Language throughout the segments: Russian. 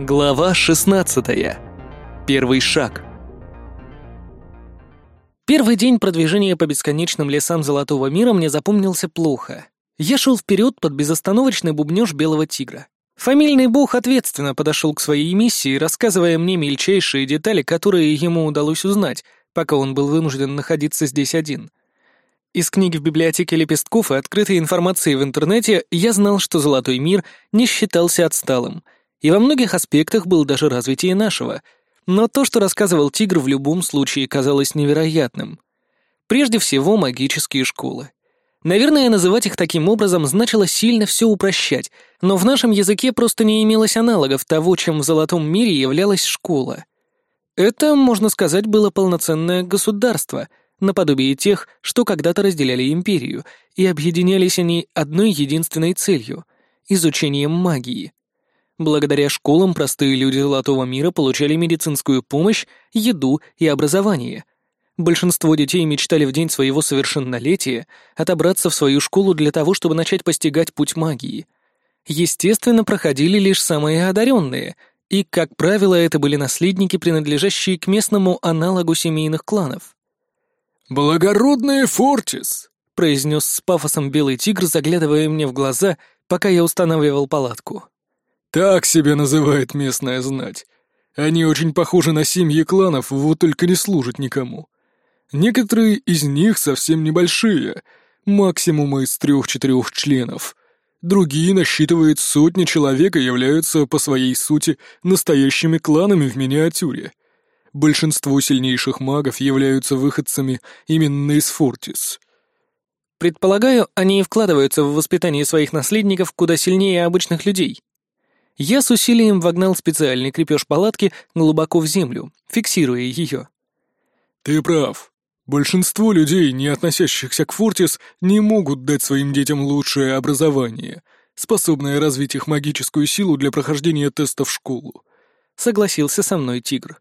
Глава 16. Первый шаг. Первый день продвижения по бесконечным лесам Золотого мира мне запомнился плохо. Я шел вперед под безостановочный бубнеж Белого Тигра. Фамильный бог ответственно подошел к своей миссии, рассказывая мне мельчайшие детали, которые ему удалось узнать, пока он был вынужден находиться здесь один. Из книги в библиотеке лепестков и открытой информации в интернете я знал, что Золотой мир не считался отсталым — и во многих аспектах был даже развитие нашего, но то, что рассказывал Тигр, в любом случае казалось невероятным. Прежде всего, магические школы. Наверное, называть их таким образом значило сильно все упрощать, но в нашем языке просто не имелось аналогов того, чем в Золотом мире являлась школа. Это, можно сказать, было полноценное государство, наподобие тех, что когда-то разделяли империю, и объединялись они одной единственной целью — изучением магии. Благодаря школам простые люди Золотого мира получали медицинскую помощь, еду и образование. Большинство детей мечтали в день своего совершеннолетия отобраться в свою школу для того, чтобы начать постигать путь магии. Естественно, проходили лишь самые одаренные, и, как правило, это были наследники, принадлежащие к местному аналогу семейных кланов. «Благородный Фортис!» — произнес с пафосом белый тигр, заглядывая мне в глаза, пока я устанавливал палатку. Так себя называет местная знать. Они очень похожи на семьи кланов, вот только не служат никому. Некоторые из них совсем небольшие, максимум из трех-четырех членов. Другие насчитывают сотни человек и являются по своей сути настоящими кланами в миниатюре. Большинство сильнейших магов являются выходцами именно из Фортис. Предполагаю, они и вкладываются в воспитание своих наследников куда сильнее обычных людей. Я с усилием вогнал специальный крепеж палатки глубоко в землю, фиксируя ее. «Ты прав. Большинство людей, не относящихся к Фортис, не могут дать своим детям лучшее образование, способное развить их магическую силу для прохождения теста в школу», — согласился со мной тигр.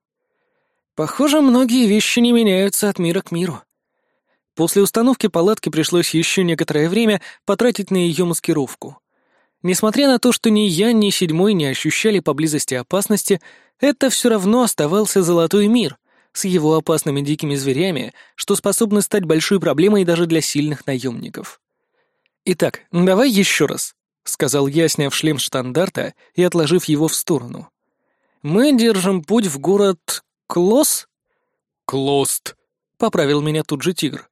«Похоже, многие вещи не меняются от мира к миру». После установки палатки пришлось еще некоторое время потратить на ее маскировку. Несмотря на то, что ни я, ни седьмой не ощущали поблизости опасности, это все равно оставался золотой мир с его опасными дикими зверями, что способны стать большой проблемой даже для сильных наемников. «Итак, давай еще раз», — сказал я, сняв шлем штандарта и отложив его в сторону. «Мы держим путь в город Клос?» «Клост», — поправил меня тут же тигр.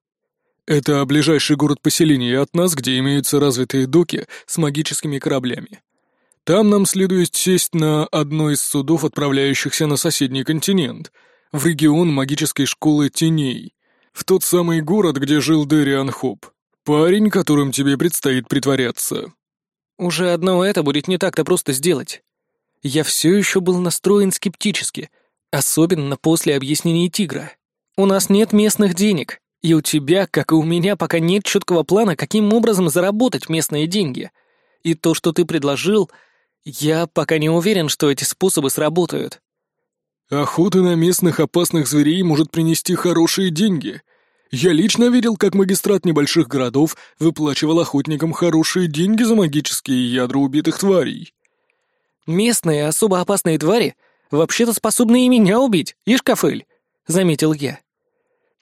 Это ближайший город поселения от нас, где имеются развитые доки с магическими кораблями. Там нам следует сесть на одно из судов, отправляющихся на соседний континент, в регион магической школы теней, в тот самый город, где жил Дэриан Хоп, парень, которым тебе предстоит притворяться. Уже одно это будет не так-то просто сделать. Я все еще был настроен скептически, особенно после объяснений тигра. У нас нет местных денег, и у тебя, как и у меня, пока нет четкого плана, каким образом заработать местные деньги. И то, что ты предложил, я пока не уверен, что эти способы сработают. Охота на местных опасных зверей может принести хорошие деньги. Я лично видел, как магистрат небольших городов выплачивал охотникам хорошие деньги за магические ядра убитых тварей. Местные особо опасные твари вообще-то способны и меня убить, Ишкафель, заметил я.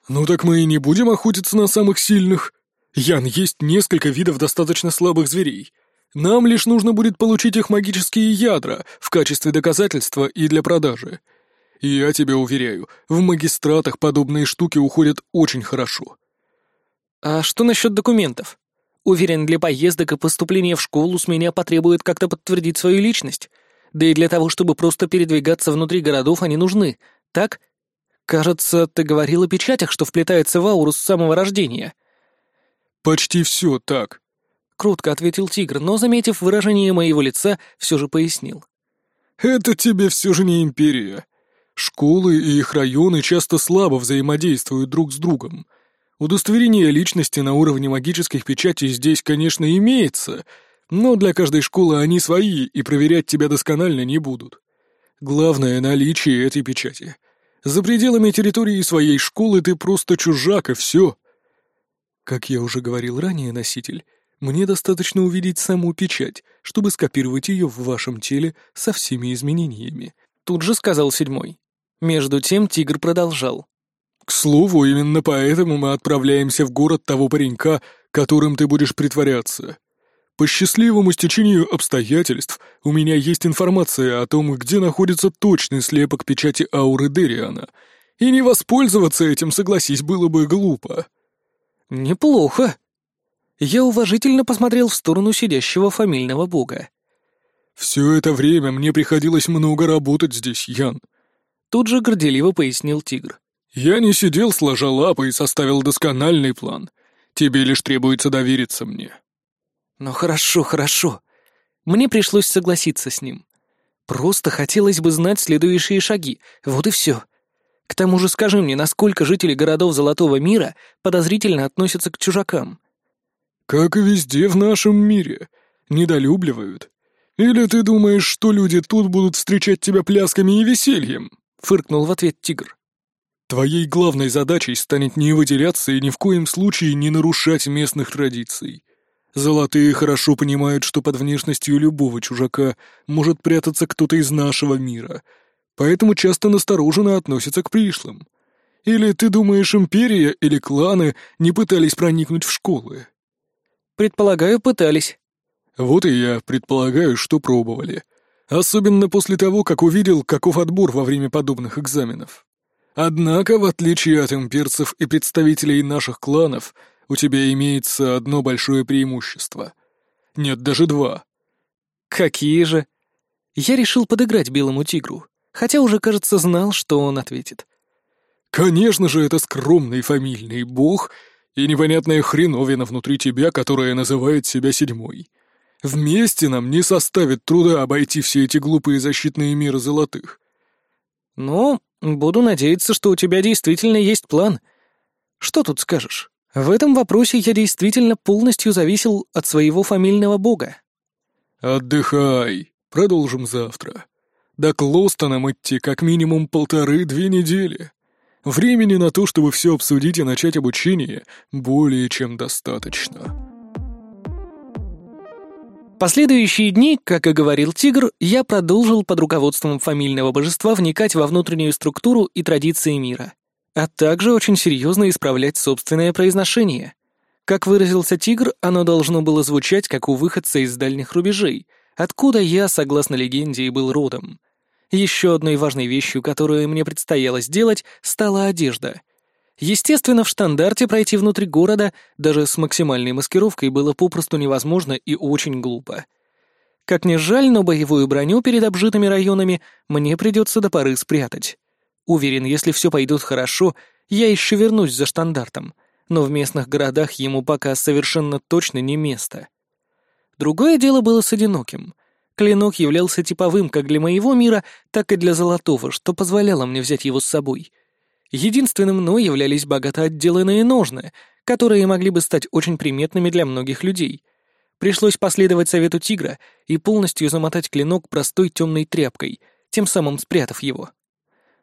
«Ну так мы и не будем охотиться на самых сильных. Ян, есть несколько видов достаточно слабых зверей. Нам лишь нужно будет получить их магические ядра в качестве доказательства и для продажи. Я тебе уверяю, в магистратах подобные штуки уходят очень хорошо». «А что насчет документов? Уверен, для поездок и поступления в школу с меня потребует как-то подтвердить свою личность. Да и для того, чтобы просто передвигаться внутри городов, они нужны, так?» «Кажется, ты говорил о печатях, что вплетается в ауру с самого рождения». «Почти все так», — крутко ответил тигр, но, заметив выражение моего лица, все же пояснил. «Это тебе все же не империя. Школы и их районы часто слабо взаимодействуют друг с другом. Удостоверение личности на уровне магических печатей здесь, конечно, имеется, но для каждой школы они свои, и проверять тебя досконально не будут. Главное — наличие этой печати. За пределами территории своей школы ты просто чужак, и все. Как я уже говорил ранее, носитель, Мне достаточно увидеть саму печать, чтобы скопировать ее в вашем теле со всеми изменениями», — тут же сказал седьмой. Между тем тигр продолжал. «К слову, именно поэтому мы отправляемся в город того паренька, которым ты будешь притворяться. По счастливому стечению обстоятельств у меня есть информация о том, где находится точный слепок печати ауры Дериана, и не воспользоваться этим, согласись, было бы глупо». «Неплохо». Я уважительно посмотрел в сторону сидящего фамильного бога. «Все это время мне приходилось много работать здесь, Ян», — тут же горделиво пояснил тигр. «Я не сидел сложа лапы и составил доскональный план. Тебе лишь требуется довериться мне». «Ну хорошо, хорошо». Мне пришлось согласиться с ним. Просто хотелось бы знать следующие шаги, вот и все. К тому же скажи мне, насколько жители городов Золотого мира подозрительно относятся к чужакам? Как и везде в нашем мире. Недолюбливают. Или ты думаешь, что люди тут будут встречать тебя плясками и весельем? Фыркнул в ответ тигр. Твоей главной задачей станет не выделяться и ни в коем случае не нарушать местных традиций. Золотые хорошо понимают, что под внешностью любого чужака может прятаться кто-то из нашего мира, поэтому часто настороженно относятся к пришлым. Или ты думаешь, империя или кланы не пытались проникнуть в школы? Предполагаю, пытались. Вот и я предполагаю, что пробовали. Особенно после того, как увидел, каков отбор во время подобных экзаменов. Однако, в отличие от имперцев и представителей наших кланов, у тебя имеется одно большое преимущество. Нет, даже два. Какие же? Я решил подыграть белому тигру, хотя уже, кажется, знал, что он ответит. Конечно же, это скромный фамильный бог и непонятная хреновина внутри тебя, которая называет себя седьмой. Вместе нам не составит труда обойти все эти глупые защитные миры золотых. Ну, буду надеяться, что у тебя действительно есть план. Что тут скажешь? В этом вопросе я действительно полностью зависел от своего фамильного бога. «Отдыхай. Продолжим завтра. До Клостона идти как минимум полторы-две недели. Времени на то, чтобы все обсудить и начать обучение, более чем достаточно». Последующие дни, как и говорил Тигр, я продолжил под руководством фамильного божества вникать во внутреннюю структуру и традиции мира а также очень серьезно исправлять собственное произношение. Как выразился тигр, оно должно было звучать, как у выходца из дальних рубежей, откуда я, согласно легенде, и был родом. Еще одной важной вещью, которую мне предстояло сделать, стала одежда. Естественно, в штандарте пройти внутрь города даже с максимальной маскировкой было попросту невозможно и очень глупо. Как ни жаль, но боевую броню перед обжитыми районами мне придется до поры спрятать. Уверен, если все пойдет хорошо, я еще вернусь за штандартом, но в местных городах ему пока совершенно точно не место. Другое дело было с одиноким. Клинок являлся типовым как для моего мира, так и для золотого, что позволяло мне взять его с собой. Единственным мной являлись богато отделанные ножны, которые могли бы стать очень приметными для многих людей. Пришлось последовать совету тигра и полностью замотать клинок простой темной тряпкой, тем самым спрятав его.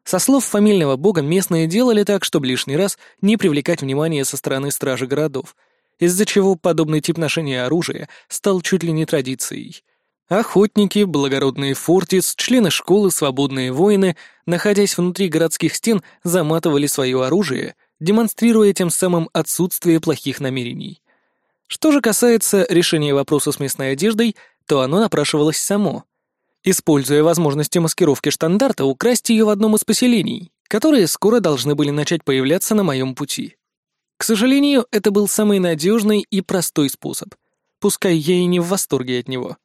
Со слов фамильного бога местные делали так, чтобы лишний раз не привлекать внимание со стороны стражи городов, из-за чего подобный тип ношения оружия стал чуть ли не традицией. Охотники, благородные фортис, члены школы, свободные воины, находясь внутри городских стен, заматывали свое оружие, демонстрируя тем самым отсутствие плохих намерений. Что же касается решения вопроса с местной одеждой, то оно напрашивалось само — используя возможности маскировки штандарта, украсть ее в одном из поселений, которые скоро должны были начать появляться на моем пути. К сожалению, это был самый надежный и простой способ, пускай я и не в восторге от него.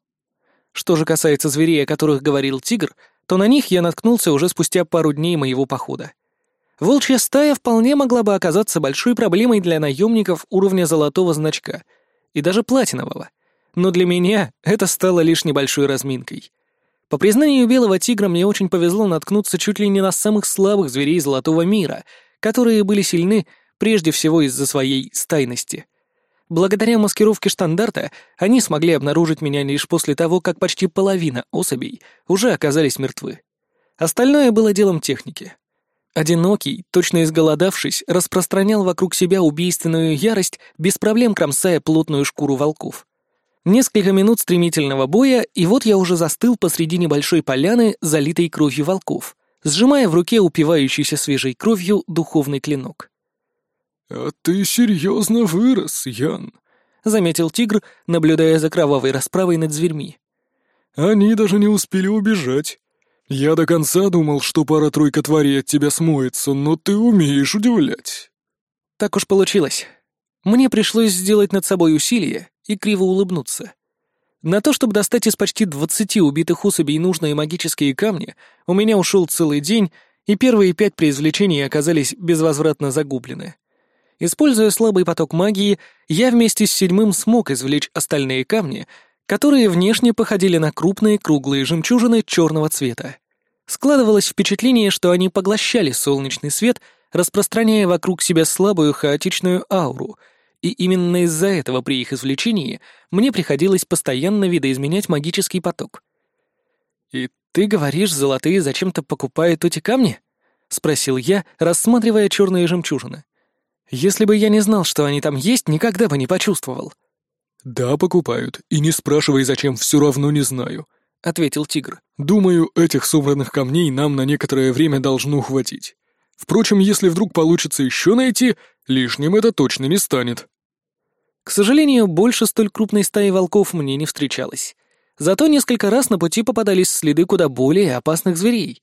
Что же касается зверей, о которых говорил тигр, то на них я наткнулся уже спустя пару дней моего похода. Волчья стая вполне могла бы оказаться большой проблемой для наемников уровня золотого значка и даже платинового, но для меня это стало лишь небольшой разминкой — по признанию белого тигра, мне очень повезло наткнуться чуть ли не на самых слабых зверей Золотого мира, которые были сильны прежде всего из-за своей стайности. Благодаря маскировке штандарта они смогли обнаружить меня лишь после того, как почти половина особей уже оказались мертвы. Остальное было делом техники. Одинокий, точно изголодавшись, распространял вокруг себя убийственную ярость, без проблем кромсая плотную шкуру волков. Несколько минут стремительного боя, и вот я уже застыл посреди небольшой поляны, залитой кровью волков, сжимая в руке упивающийся свежей кровью духовный клинок. «А ты серьезно вырос, Ян», — заметил тигр, наблюдая за кровавой расправой над зверьми. «Они даже не успели убежать. Я до конца думал, что пара-тройка тварей от тебя смоется, но ты умеешь удивлять». Так уж получилось. Мне пришлось сделать над собой усилие и криво улыбнуться. На то, чтобы достать из почти двадцати убитых особей нужные магические камни, у меня ушел целый день, и первые пять при извлечении оказались безвозвратно загублены. Используя слабый поток магии, я вместе с седьмым смог извлечь остальные камни, которые внешне походили на крупные круглые жемчужины черного цвета. Складывалось впечатление, что они поглощали солнечный свет, распространяя вокруг себя слабую хаотичную ауру, и именно из-за этого при их извлечении мне приходилось постоянно видоизменять магический поток. «И ты говоришь, золотые зачем-то покупают эти камни?» — спросил я, рассматривая черные жемчужины. «Если бы я не знал, что они там есть, никогда бы не почувствовал». «Да, покупают, и не спрашивай, зачем, все равно не знаю», — ответил тигр. «Думаю, этих собранных камней нам на некоторое время должно хватить. Впрочем, если вдруг получится еще найти, лишним это точно не станет». К сожалению, больше столь крупной стаи волков мне не встречалось. Зато несколько раз на пути попадались следы куда более опасных зверей.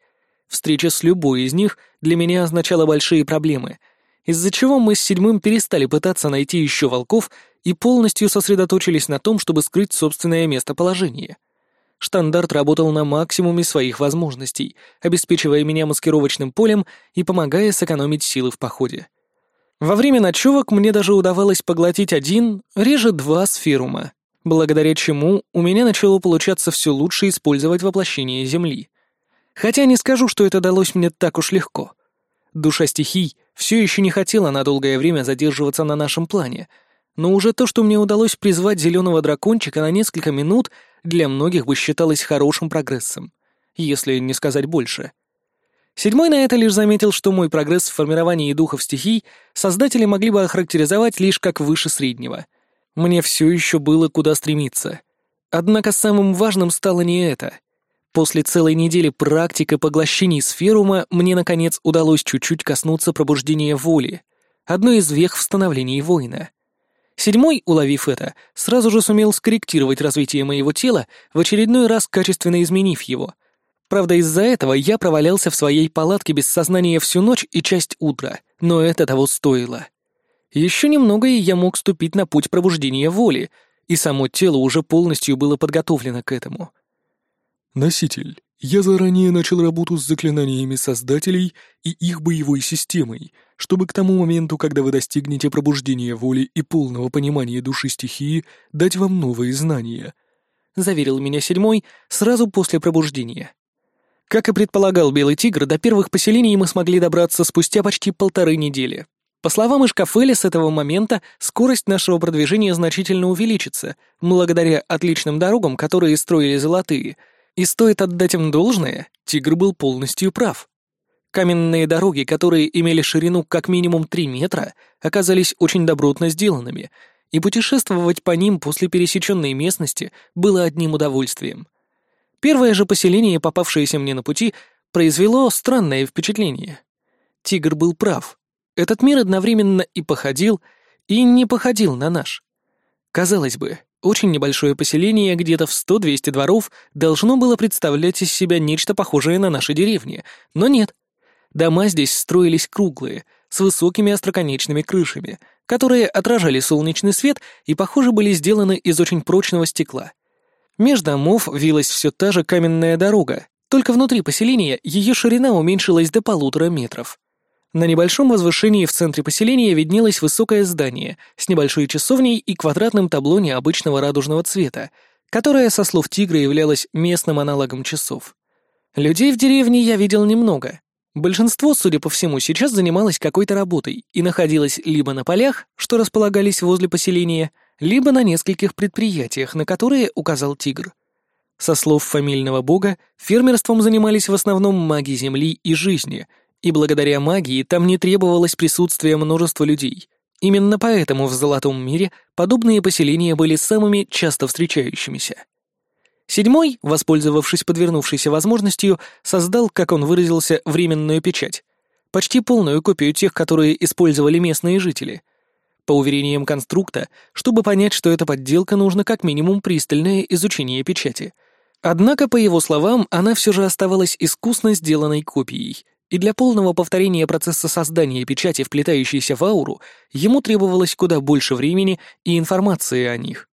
Встреча с любой из них для меня означала большие проблемы — из-за чего мы с седьмым перестали пытаться найти еще волков и полностью сосредоточились на том, чтобы скрыть собственное местоположение. Штандарт работал на максимуме своих возможностей, обеспечивая меня маскировочным полем и помогая сэкономить силы в походе. Во время ночевок мне даже удавалось поглотить один, реже два сферума, благодаря чему у меня начало получаться все лучше использовать воплощение Земли. Хотя не скажу, что это далось мне так уж легко — Душа стихий все еще не хотела на долгое время задерживаться на нашем плане, но уже то, что мне удалось призвать зеленого дракончика на несколько минут, для многих бы считалось хорошим прогрессом, если не сказать больше. Седьмой на это лишь заметил, что мой прогресс в формировании духов стихий создатели могли бы охарактеризовать лишь как выше среднего. Мне все еще было куда стремиться. Однако самым важным стало не это — После целой недели практик и поглощений сферума мне, наконец, удалось чуть-чуть коснуться пробуждения воли, одной из вех в становлении воина. Седьмой, уловив это, сразу же сумел скорректировать развитие моего тела, в очередной раз качественно изменив его. Правда, из-за этого я провалялся в своей палатке без сознания всю ночь и часть утра, но это того стоило. Еще немного, и я мог ступить на путь пробуждения воли, и само тело уже полностью было подготовлено к этому — Носитель. Я заранее начал работу с заклинаниями создателей и их боевой системой, чтобы к тому моменту, когда вы достигнете пробуждения воли и полного понимания души стихии, дать вам новые знания. Заверил меня седьмой сразу после пробуждения. Как и предполагал Белый Тигр, до первых поселений мы смогли добраться спустя почти полторы недели. По словам Ишкафеля, с этого момента скорость нашего продвижения значительно увеличится, благодаря отличным дорогам, которые строили золотые — и стоит отдать им должное, тигр был полностью прав. Каменные дороги, которые имели ширину как минимум 3 метра, оказались очень добротно сделанными, и путешествовать по ним после пересеченной местности было одним удовольствием. Первое же поселение, попавшееся мне на пути, произвело странное впечатление. Тигр был прав. Этот мир одновременно и походил, и не походил на наш. Казалось бы, очень небольшое поселение, где-то в 100-200 дворов, должно было представлять из себя нечто похожее на наши деревни, но нет. Дома здесь строились круглые, с высокими остроконечными крышами, которые отражали солнечный свет и, похоже, были сделаны из очень прочного стекла. Меж домов вилась все та же каменная дорога, только внутри поселения ее ширина уменьшилась до полутора метров. На небольшом возвышении в центре поселения виднелось высокое здание с небольшой часовней и квадратным табло необычного радужного цвета, которое, со слов тигра, являлось местным аналогом часов. Людей в деревне я видел немного. Большинство, судя по всему, сейчас занималось какой-то работой и находилось либо на полях, что располагались возле поселения, либо на нескольких предприятиях, на которые указал тигр. Со слов фамильного бога, фермерством занимались в основном маги земли и жизни — И благодаря магии там не требовалось присутствия множества людей. Именно поэтому в Золотом мире подобные поселения были самыми часто встречающимися. Седьмой, воспользовавшись подвернувшейся возможностью, создал, как он выразился, временную печать. Почти полную копию тех, которые использовали местные жители. По уверениям конструкта, чтобы понять, что это подделка, нужно как минимум пристальное изучение печати. Однако, по его словам, она все же оставалась искусно сделанной копией, и для полного повторения процесса создания печати, вплетающейся в ауру, ему требовалось куда больше времени и информации о них.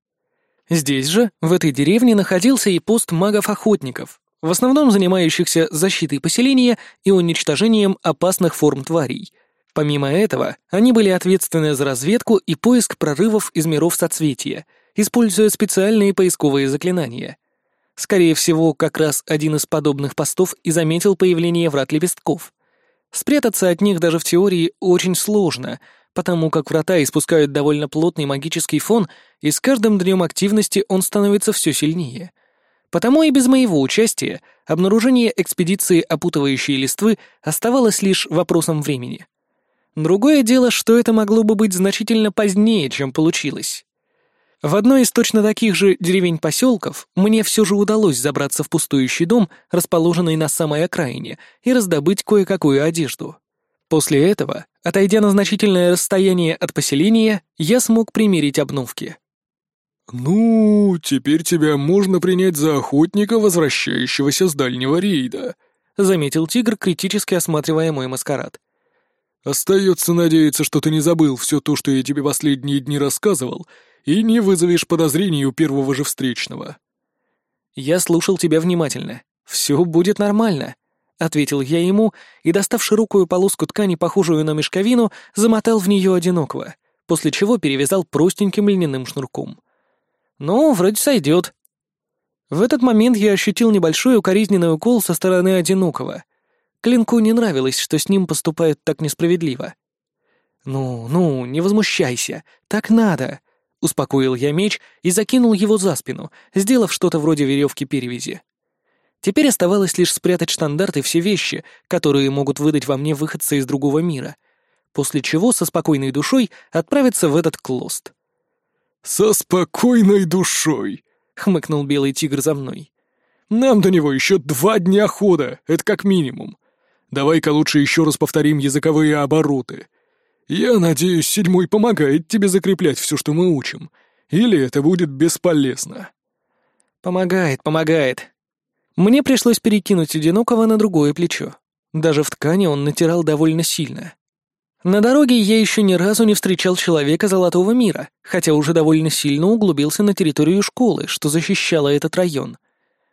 Здесь же, в этой деревне, находился и пост магов-охотников, в основном занимающихся защитой поселения и уничтожением опасных форм тварей. Помимо этого, они были ответственны за разведку и поиск прорывов из миров соцветия, используя специальные поисковые заклинания — Скорее всего, как раз один из подобных постов и заметил появление врат лепестков. Спрятаться от них даже в теории очень сложно, потому как врата испускают довольно плотный магический фон, и с каждым днем активности он становится все сильнее. Потому и без моего участия обнаружение экспедиции опутывающей листвы оставалось лишь вопросом времени. Другое дело, что это могло бы быть значительно позднее, чем получилось. В одной из точно таких же деревень-поселков мне все же удалось забраться в пустующий дом, расположенный на самой окраине, и раздобыть кое-какую одежду. После этого, отойдя на значительное расстояние от поселения, я смог примерить обновки. «Ну, теперь тебя можно принять за охотника, возвращающегося с дальнего рейда», — заметил тигр, критически осматривая мой маскарад. «Остается надеяться, что ты не забыл все то, что я тебе последние дни рассказывал, и не вызовешь подозрений у первого же встречного». «Я слушал тебя внимательно. Все будет нормально», — ответил я ему и, достав широкую полоску ткани, похожую на мешковину, замотал в нее одинокого, после чего перевязал простеньким льняным шнурком. «Ну, вроде сойдет». В этот момент я ощутил небольшой укоризненный укол со стороны одинокого. Клинку не нравилось, что с ним поступают так несправедливо. «Ну, ну, не возмущайся, так надо», Успокоил я меч и закинул его за спину, сделав что-то вроде веревки перевязи. Теперь оставалось лишь спрятать штандарт и все вещи, которые могут выдать во мне выходца из другого мира, после чего со спокойной душой отправиться в этот клост. «Со спокойной душой!» — хмыкнул белый тигр за мной. «Нам до него еще два дня хода, это как минимум. Давай-ка лучше еще раз повторим языковые обороты. «Я надеюсь, седьмой помогает тебе закреплять все, что мы учим. Или это будет бесполезно?» «Помогает, помогает». Мне пришлось перекинуть одинокого на другое плечо. Даже в ткани он натирал довольно сильно. На дороге я еще ни разу не встречал человека Золотого мира, хотя уже довольно сильно углубился на территорию школы, что защищало этот район.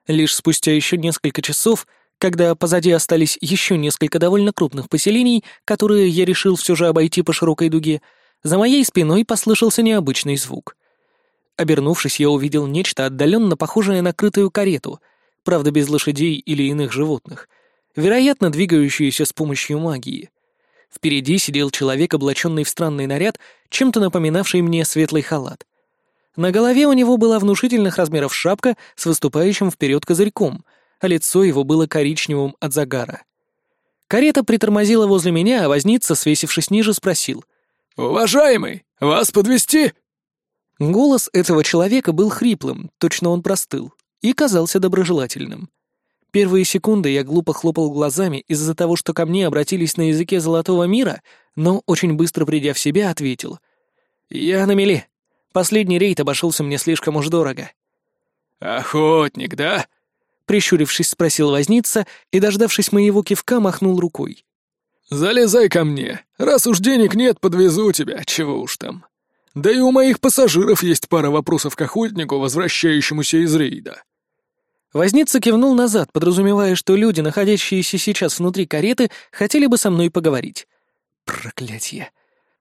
Лишь спустя еще несколько часов когда позади остались еще несколько довольно крупных поселений, которые я решил все же обойти по широкой дуге, за моей спиной послышался необычный звук. Обернувшись, я увидел нечто отдаленно похожее на крытую карету, правда без лошадей или иных животных, вероятно, двигающуюся с помощью магии. Впереди сидел человек, облаченный в странный наряд, чем-то напоминавший мне светлый халат. На голове у него была внушительных размеров шапка с выступающим вперед козырьком — а лицо его было коричневым от загара. Карета притормозила возле меня, а возница, свесившись ниже, спросил. «Уважаемый, вас подвести? Голос этого человека был хриплым, точно он простыл, и казался доброжелательным. Первые секунды я глупо хлопал глазами из-за того, что ко мне обратились на языке Золотого мира, но, очень быстро придя в себя, ответил. «Я на мели. Последний рейд обошелся мне слишком уж дорого». «Охотник, да?» Прищурившись, спросил возница и, дождавшись моего кивка, махнул рукой. «Залезай ко мне. Раз уж денег нет, подвезу тебя, чего уж там. Да и у моих пассажиров есть пара вопросов к охотнику, возвращающемуся из рейда». Возница кивнул назад, подразумевая, что люди, находящиеся сейчас внутри кареты, хотели бы со мной поговорить. Проклятье.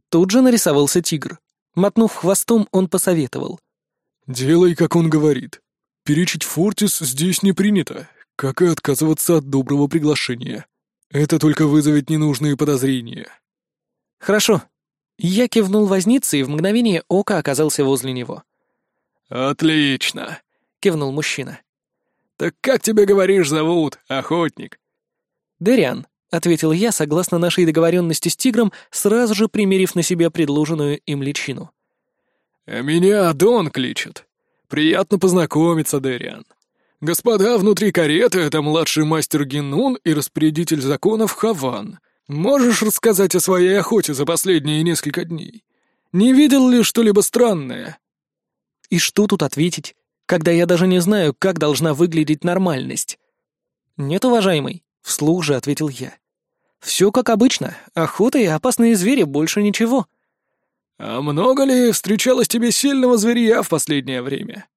Тут же нарисовался тигр. Мотнув хвостом, он посоветовал. «Делай, как он говорит. Перечить Фортис здесь не принято, как и отказываться от доброго приглашения. Это только вызовет ненужные подозрения. Хорошо. Я кивнул вознице и в мгновение ока оказался возле него. Отлично, кивнул мужчина. Так как тебя, говоришь, зовут, охотник? Дериан, ответил я, согласно нашей договоренности с тигром, сразу же примерив на себя предложенную им личину. «А меня Дон кличет. Приятно познакомиться, Дэриан. Господа внутри кареты — это младший мастер Генун и распорядитель законов Хаван. Можешь рассказать о своей охоте за последние несколько дней? Не видел ли что-либо странное?» «И что тут ответить, когда я даже не знаю, как должна выглядеть нормальность?» «Нет, уважаемый», — вслух же ответил я. «Все как обычно. Охота и опасные звери, больше ничего». «А много ли встречалось тебе сильного зверья в последнее время?»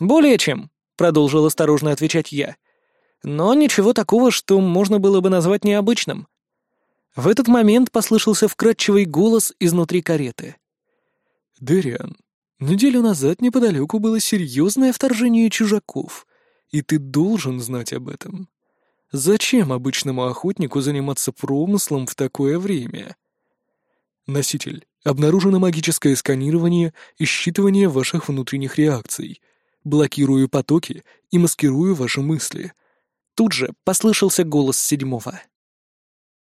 «Более чем», — продолжил осторожно отвечать я. «Но ничего такого, что можно было бы назвать необычным». В этот момент послышался вкрадчивый голос изнутри кареты. «Дыриан, неделю назад неподалеку было серьезное вторжение чужаков, и ты должен знать об этом. Зачем обычному охотнику заниматься промыслом в такое время?» «Носитель, обнаружено магическое сканирование и считывание ваших внутренних реакций. Блокирую потоки и маскирую ваши мысли». Тут же послышался голос седьмого.